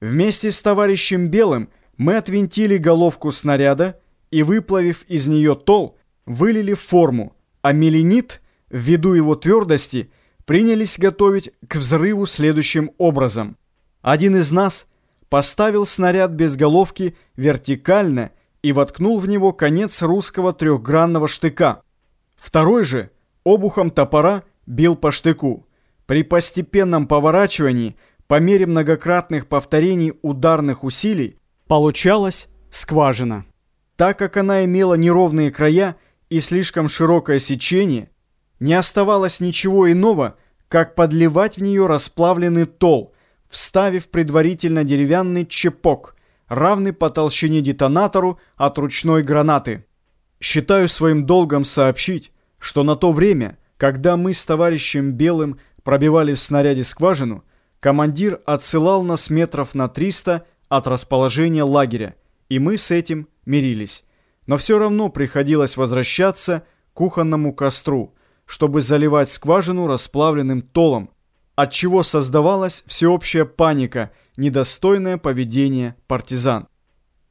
Вместе с товарищем Белым мы отвинтили головку снаряда и, выплавив из нее тол, вылили форму, а меленит, ввиду его твердости, принялись готовить к взрыву следующим образом. Один из нас поставил снаряд без головки вертикально и воткнул в него конец русского трехгранного штыка. Второй же обухом топора бил по штыку. При постепенном поворачивании, по мере многократных повторений ударных усилий, получалась скважина. Так как она имела неровные края и слишком широкое сечение, не оставалось ничего иного, как подливать в нее расплавленный тол, вставив предварительно деревянный чепок, равный по толщине детонатору от ручной гранаты. Считаю своим долгом сообщить, что на то время, когда мы с товарищем Белым пробивали в снаряде скважину, командир отсылал нас метров на 300 от расположения лагеря, и мы с этим мирились. Но все равно приходилось возвращаться к кухонному костру, чтобы заливать скважину расплавленным толом, от чего создавалась всеобщая паника, недостойное поведение партизан.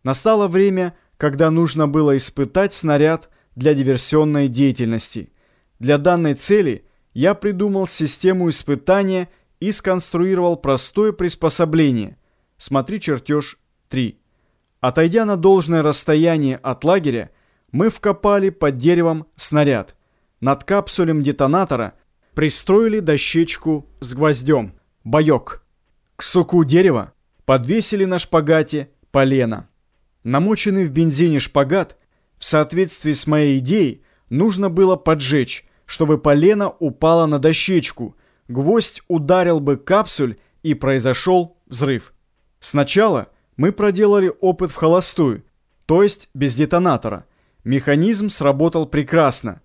Настало время, когда нужно было испытать снаряд для диверсионной деятельности. Для данной цели – я придумал систему испытания и сконструировал простое приспособление. Смотри чертеж 3. Отойдя на должное расстояние от лагеря, мы вкопали под деревом снаряд. Над капсулем детонатора пристроили дощечку с гвоздем, боек. К суку дерева подвесили на шпагате полено. Намоченный в бензине шпагат, в соответствии с моей идеей, нужно было поджечь, чтобы полено упало на дощечку, гвоздь ударил бы капсуль и произошел взрыв. Сначала мы проделали опыт в холостую, то есть без детонатора. Механизм сработал прекрасно.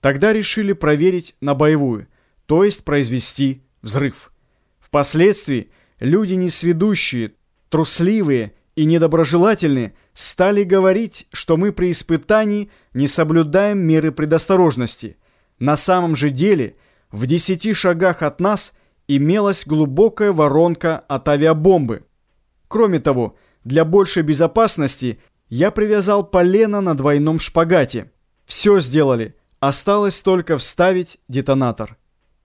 Тогда решили проверить на боевую, то есть произвести взрыв. Впоследствии люди несведущие, трусливые и недоброжелательные стали говорить, что мы при испытании не соблюдаем меры предосторожности – на самом же деле, в десяти шагах от нас имелась глубокая воронка от авиабомбы. Кроме того, для большей безопасности я привязал полено на двойном шпагате. Все сделали, осталось только вставить детонатор.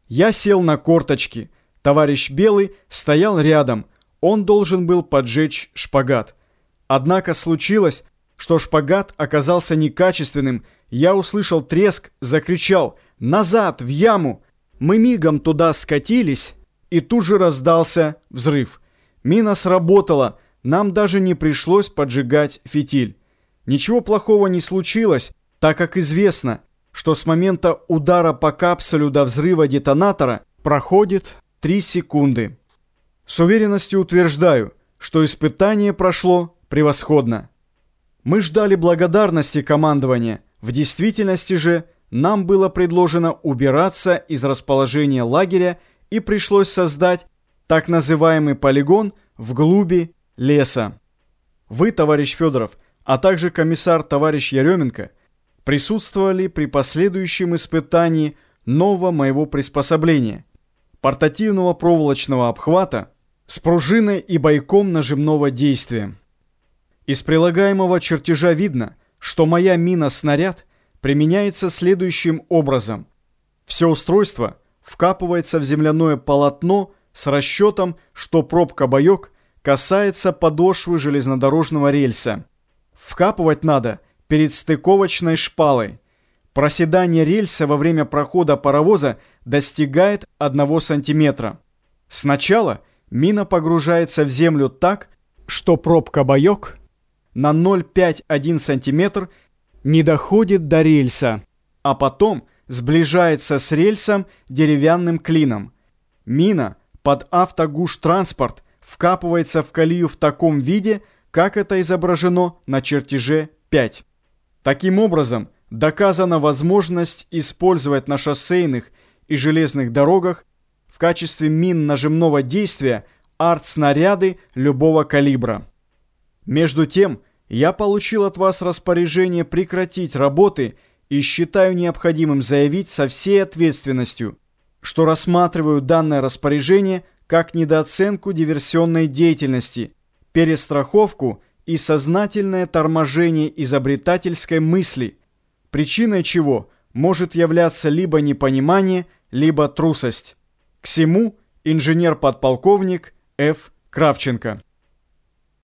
Я сел на корточки. Товарищ Белый стоял рядом, он должен был поджечь шпагат. Однако случилось, что шпагат оказался некачественным, я услышал треск, закричал «Назад, в яму!» Мы мигом туда скатились, и тут же раздался взрыв. Мина сработала, нам даже не пришлось поджигать фитиль. Ничего плохого не случилось, так как известно, что с момента удара по капсулю до взрыва детонатора проходит 3 секунды. С уверенностью утверждаю, что испытание прошло превосходно. Мы ждали благодарности командования, в действительности же нам было предложено убираться из расположения лагеря и пришлось создать так называемый полигон в глуби леса. Вы, товарищ Федоров, а также комиссар товарищ Яременко присутствовали при последующем испытании нового моего приспособления – портативного проволочного обхвата с пружиной и бойком нажимного действия. Из прилагаемого чертежа видно, что моя мина-снаряд применяется следующим образом. Все устройство вкапывается в земляное полотно с расчетом, что пробка-боек касается подошвы железнодорожного рельса. Вкапывать надо перед стыковочной шпалой. Проседание рельса во время прохода паровоза достигает 1 сантиметра. Сначала мина погружается в землю так, что пробка-боек – на 0,5-1 см не доходит до рельса, а потом сближается с рельсом деревянным клином. Мина под автогуш-транспорт вкапывается в колею в таком виде, как это изображено на чертеже 5. Таким образом, доказана возможность использовать на шоссейных и железных дорогах в качестве мин нажимного действия арт-снаряды любого калибра. Между тем, я получил от вас распоряжение прекратить работы и считаю необходимым заявить со всей ответственностью, что рассматриваю данное распоряжение как недооценку диверсионной деятельности, перестраховку и сознательное торможение изобретательской мысли, причиной чего может являться либо непонимание, либо трусость. К всему инженер-подполковник Ф. Кравченко.